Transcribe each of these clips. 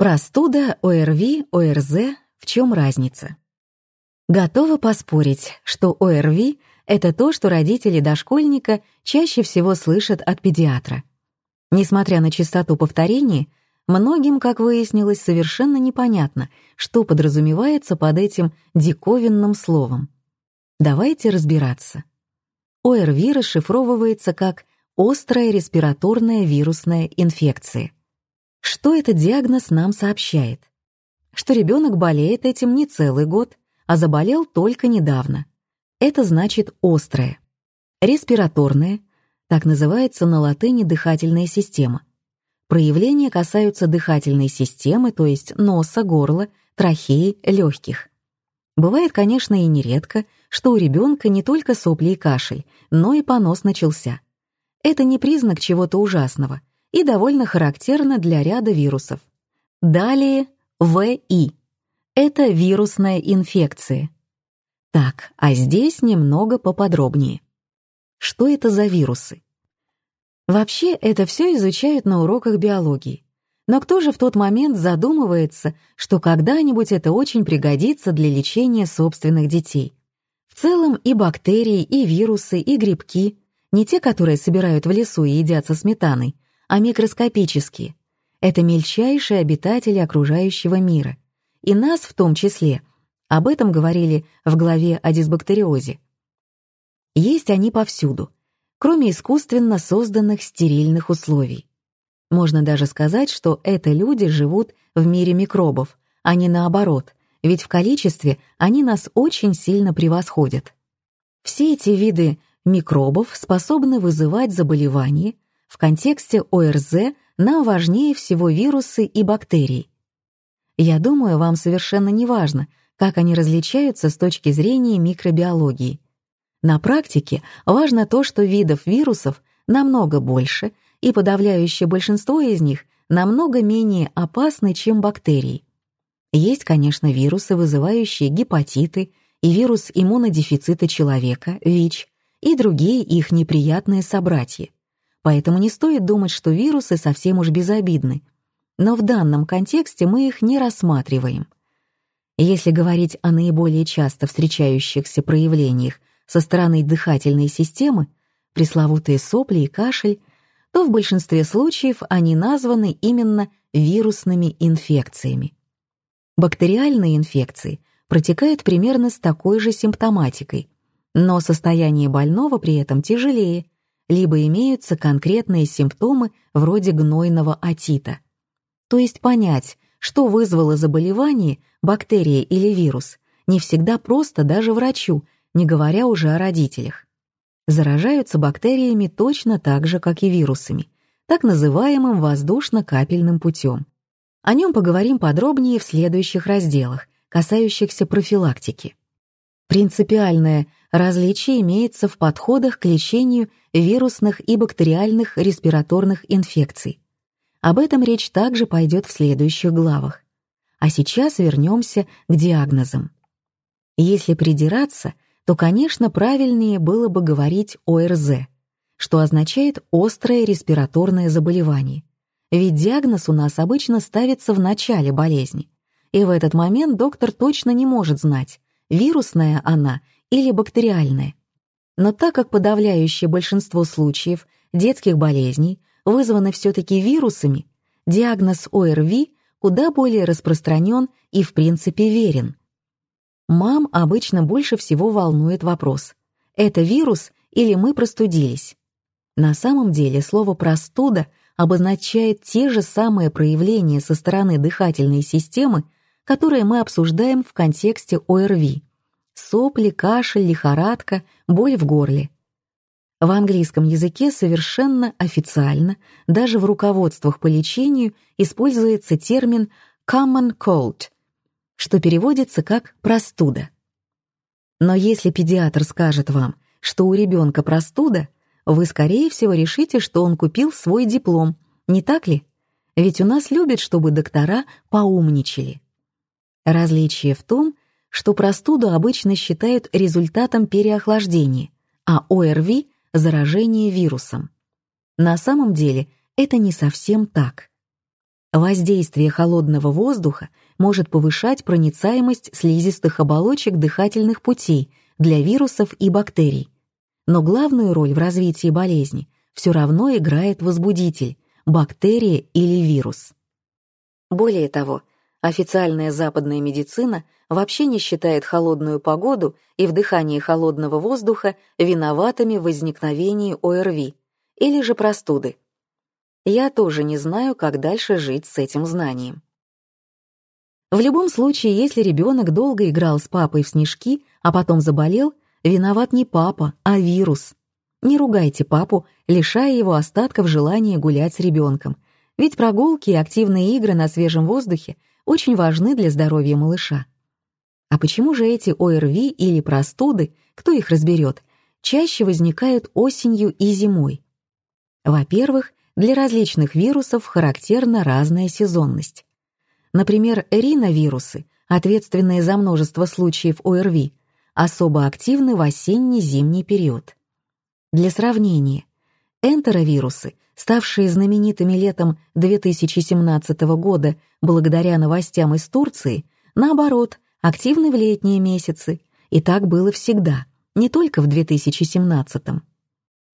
Простуда, ОРВИ, ОРЗ — в чем разница? Готова поспорить, что ОРВИ — это то, что родители дошкольника чаще всего слышат от педиатра. Несмотря на частоту повторений, многим, как выяснилось, совершенно непонятно, что подразумевается под этим диковинным словом. Давайте разбираться. ОРВИ расшифровывается как «острая респираторная вирусная инфекция». Что этот диагноз нам сообщает? Что ребенок болеет этим не целый год, а заболел только недавно. Это значит острое. Респираторное, так называется на латыни дыхательная система. Проявления касаются дыхательной системы, то есть носа, горла, трахеи, легких. Бывает, конечно, и нередко, что у ребенка не только сопли и кашель, но и понос начался. Это не признак чего-то ужасного и довольно характерно для ряда вирусов. Далее ВИ. Это вирусная инфекция. Так, а здесь немного поподробнее. Что это за вирусы? Вообще, это все изучают на уроках биологии. Но кто же в тот момент задумывается, что когда-нибудь это очень пригодится для лечения собственных детей? В целом и бактерии, и вирусы, и грибки, не те, которые собирают в лесу и едят со сметаной, а микроскопические. Это мельчайшие обитатели окружающего мира. И нас в том числе. Об этом говорили в главе о дисбактериозе. Есть они повсюду, кроме искусственно созданных стерильных условий. Можно даже сказать, что это люди живут в мире микробов, а не наоборот, ведь в количестве они нас очень сильно превосходят. Все эти виды микробов способны вызывать заболевания, в контексте ОРЗ нам важнее всего вирусы и бактерии. Я думаю, вам совершенно не важно, как они различаются с точки зрения микробиологии. На практике важно то, что видов вирусов намного больше, и подавляющее большинство из них намного менее опасны, чем бактерии. Есть, конечно, вирусы, вызывающие гепатиты, и вирус иммунодефицита человека, ВИЧ, и другие их неприятные собратья. Поэтому не стоит думать, что вирусы совсем уж безобидны. Но в данном контексте мы их не рассматриваем. Если говорить о наиболее часто встречающихся проявлениях со стороны дыхательной системы, пресловутые сопли и кашель, то в большинстве случаев они названы именно вирусными инфекциями. Бактериальные инфекции протекают примерно с такой же симптоматикой, но состояние больного при этом тяжелее, либо имеются конкретные симптомы вроде гнойного отита. То есть понять, что вызвало заболевание, бактерия или вирус, не всегда просто даже врачу, не говоря уже о родителях заражаются бактериями точно так же, как и вирусами, так называемым воздушно-капельным путем. О нем поговорим подробнее в следующих разделах, касающихся профилактики. Принципиальное различие имеется в подходах к лечению вирусных и бактериальных респираторных инфекций. Об этом речь также пойдет в следующих главах. А сейчас вернемся к диагнозам. Если придираться — то, конечно, правильнее было бы говорить ОРЗ, что означает «острое респираторное заболевание». Ведь диагноз у нас обычно ставится в начале болезни, и в этот момент доктор точно не может знать, вирусная она или бактериальная. Но так как подавляющее большинство случаев детских болезней вызваны все-таки вирусами, диагноз ОРВИ куда более распространен и в принципе верен. Мам обычно больше всего волнует вопрос «это вирус или мы простудились?». На самом деле слово «простуда» обозначает те же самые проявления со стороны дыхательной системы, которые мы обсуждаем в контексте ОРВИ — сопли, кашель, лихорадка, боль в горле. В английском языке совершенно официально, даже в руководствах по лечению, используется термин «common cold», что переводится как «простуда». Но если педиатр скажет вам, что у ребенка простуда, вы, скорее всего, решите, что он купил свой диплом, не так ли? Ведь у нас любят, чтобы доктора поумничали. Различие в том, что простуду обычно считают результатом переохлаждения, а ОРВИ — заражение вирусом. На самом деле это не совсем так. Воздействие холодного воздуха может повышать проницаемость слизистых оболочек дыхательных путей для вирусов и бактерий. Но главную роль в развитии болезни все равно играет возбудитель – бактерия или вирус. Более того, официальная западная медицина вообще не считает холодную погоду и вдыхание холодного воздуха виноватыми в возникновении ОРВИ или же простуды. Я тоже не знаю, как дальше жить с этим знанием. В любом случае, если ребенок долго играл с папой в снежки, а потом заболел, виноват не папа, а вирус. Не ругайте папу, лишая его остатков желания гулять с ребенком, ведь прогулки и активные игры на свежем воздухе очень важны для здоровья малыша. А почему же эти ОРВИ или простуды, кто их разберет, чаще возникают осенью и зимой? Во-первых, для различных вирусов характерна разная сезонность. Например, риновирусы, ответственные за множество случаев ОРВИ, особо активны в осенне-зимний период. Для сравнения, энтеровирусы, ставшие знаменитыми летом 2017 года благодаря новостям из Турции, наоборот, активны в летние месяцы, и так было всегда, не только в 2017.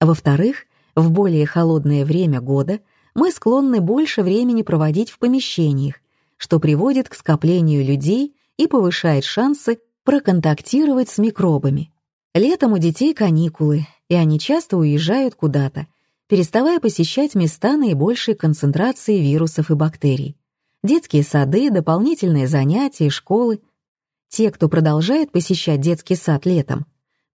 Во-вторых, в более холодное время года мы склонны больше времени проводить в помещениях, что приводит к скоплению людей и повышает шансы проконтактировать с микробами. Летом у детей каникулы, и они часто уезжают куда-то, переставая посещать места наибольшей концентрации вирусов и бактерий. Детские сады, дополнительные занятия, школы. Те, кто продолжает посещать детский сад летом,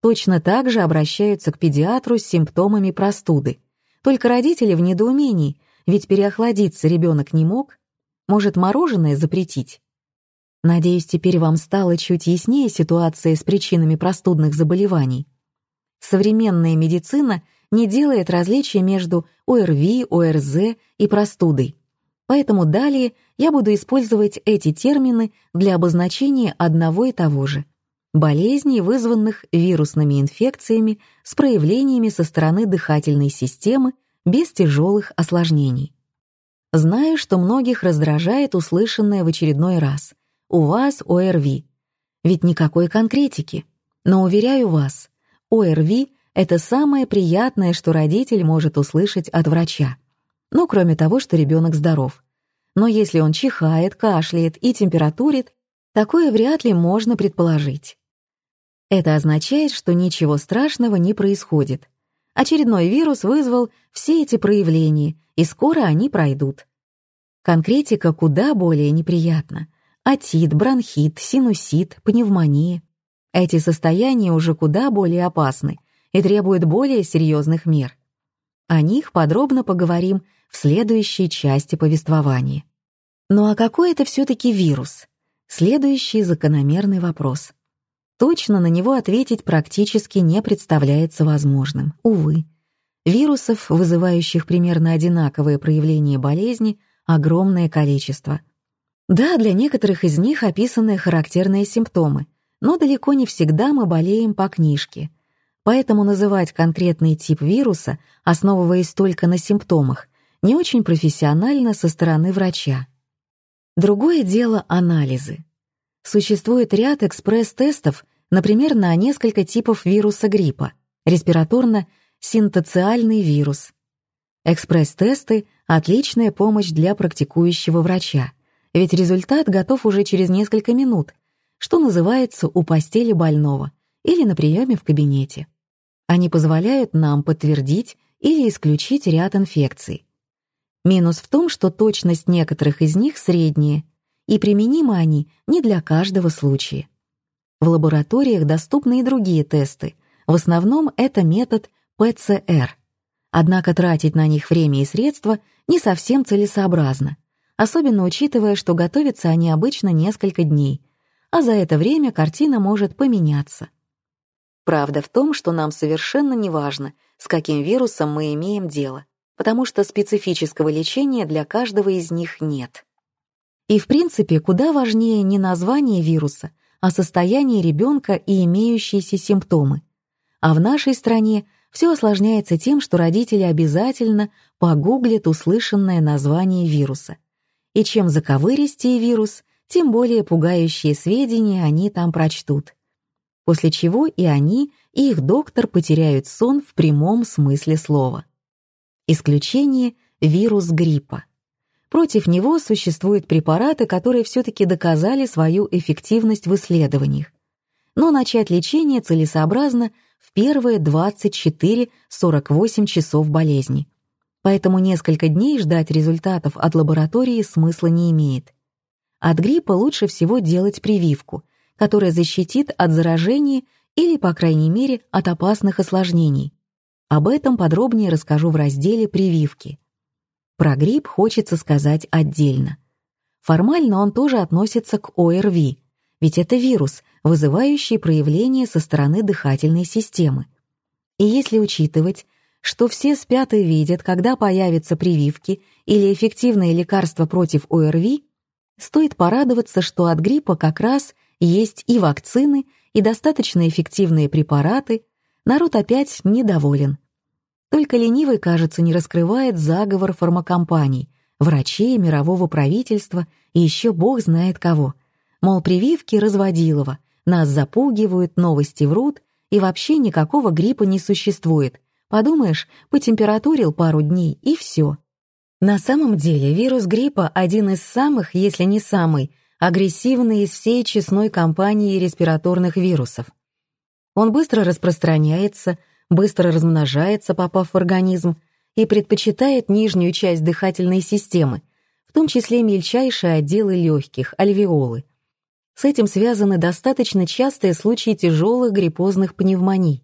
точно так же обращаются к педиатру с симптомами простуды. Только родители в недоумении, ведь переохладиться ребенок не мог. Может, мороженое запретить? Надеюсь, теперь вам стало чуть яснее ситуация с причинами простудных заболеваний. Современная медицина не делает различия между ОРВИ, ОРЗ и простудой. Поэтому далее я буду использовать эти термины для обозначения одного и того же болезней, вызванных вирусными инфекциями с проявлениями со стороны дыхательной системы без тяжелых осложнений. Знаю, что многих раздражает услышанное в очередной раз. У вас ОРВИ. Ведь никакой конкретики. Но уверяю вас, ОРВИ — это самое приятное, что родитель может услышать от врача. Ну, кроме того, что ребенок здоров. Но если он чихает, кашляет и температурит, такое вряд ли можно предположить. Это означает, что ничего страшного не происходит. Очередной вирус вызвал все эти проявления, и скоро они пройдут. Конкретика куда более неприятна. Отит, бронхит, синусит, пневмония. Эти состояния уже куда более опасны и требуют более серьезных мер. О них подробно поговорим в следующей части повествования. Ну а какой это все-таки вирус? Следующий закономерный вопрос. Точно на него ответить практически не представляется возможным, увы. Вирусов, вызывающих примерно одинаковые проявления болезни, огромное количество. Да, для некоторых из них описаны характерные симптомы, но далеко не всегда мы болеем по книжке. Поэтому называть конкретный тип вируса, основываясь только на симптомах, не очень профессионально со стороны врача. Другое дело — анализы. Существует ряд экспресс-тестов, например, на несколько типов вируса гриппа, респираторно-синтоциальный вирус. Экспресс-тесты — отличная помощь для практикующего врача, ведь результат готов уже через несколько минут, что называется у постели больного или на приеме в кабинете. Они позволяют нам подтвердить или исключить ряд инфекций. Минус в том, что точность некоторых из них средняя, и применимы они не для каждого случая. В лабораториях доступны и другие тесты. В основном это метод ПЦР. Однако тратить на них время и средства не совсем целесообразно, особенно учитывая, что готовятся они обычно несколько дней, а за это время картина может поменяться. Правда в том, что нам совершенно не важно, с каким вирусом мы имеем дело, потому что специфического лечения для каждого из них нет. И в принципе, куда важнее не название вируса, о состоянии ребенка и имеющиеся симптомы. А в нашей стране все осложняется тем, что родители обязательно погуглят услышанное название вируса. и чем заковыристее вирус, тем более пугающие сведения они там прочтут. После чего и они, и их доктор потеряют сон в прямом смысле слова. Исключение — вирус гриппа. Против него существуют препараты, которые все-таки доказали свою эффективность в исследованиях. Но начать лечение целесообразно в первые 24-48 часов болезни. Поэтому несколько дней ждать результатов от лаборатории смысла не имеет. От гриппа лучше всего делать прививку, которая защитит от заражения или, по крайней мере, от опасных осложнений. Об этом подробнее расскажу в разделе «Прививки». Про грипп хочется сказать отдельно. Формально он тоже относится к ОРВИ, ведь это вирус, вызывающий проявления со стороны дыхательной системы. И если учитывать, что все спят и видят, когда появятся прививки или эффективные лекарства против ОРВИ, стоит порадоваться, что от гриппа как раз есть и вакцины, и достаточно эффективные препараты, народ опять недоволен. Только ленивый, кажется, не раскрывает заговор фармакомпаний, врачей, мирового правительства и еще бог знает кого. Мол, прививки разводилово, нас запугивают, новости врут, и вообще никакого гриппа не существует. Подумаешь, потемпературил пару дней, и все. На самом деле вирус гриппа один из самых, если не самый, агрессивный из всей честной компании респираторных вирусов. Он быстро распространяется, быстро размножается, попав в организм, и предпочитает нижнюю часть дыхательной системы, в том числе мельчайшие отделы легких, альвеолы. С этим связаны достаточно частые случаи тяжелых гриппозных пневмоний.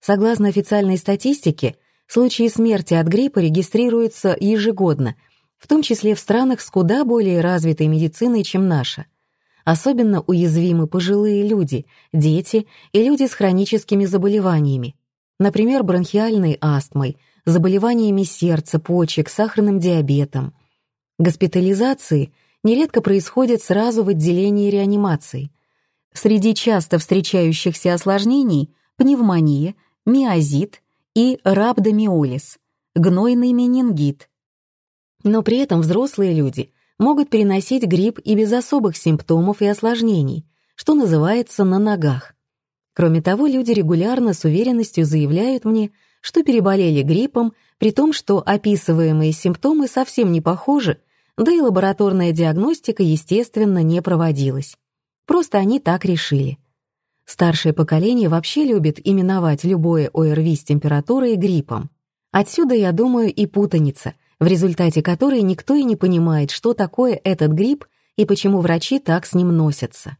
Согласно официальной статистике, случаи смерти от гриппа регистрируются ежегодно, в том числе в странах с куда более развитой медициной, чем наша. Особенно уязвимы пожилые люди, дети и люди с хроническими заболеваниями, например, бронхиальной астмой, заболеваниями сердца, почек, сахарным диабетом. Госпитализации нередко происходят сразу в отделении реанимации. Среди часто встречающихся осложнений – пневмония, миозит и рhabdomyolis, гнойный менингит. Но при этом взрослые люди могут переносить грипп и без особых симптомов и осложнений, что называется на ногах. Кроме того, люди регулярно с уверенностью заявляют мне, что переболели гриппом, при том, что описываемые симптомы совсем не похожи, да и лабораторная диагностика, естественно, не проводилась. Просто они так решили. Старшее поколение вообще любит именовать любое ОРВИ с температурой гриппом. Отсюда, я думаю, и путаница, в результате которой никто и не понимает, что такое этот грипп и почему врачи так с ним носятся.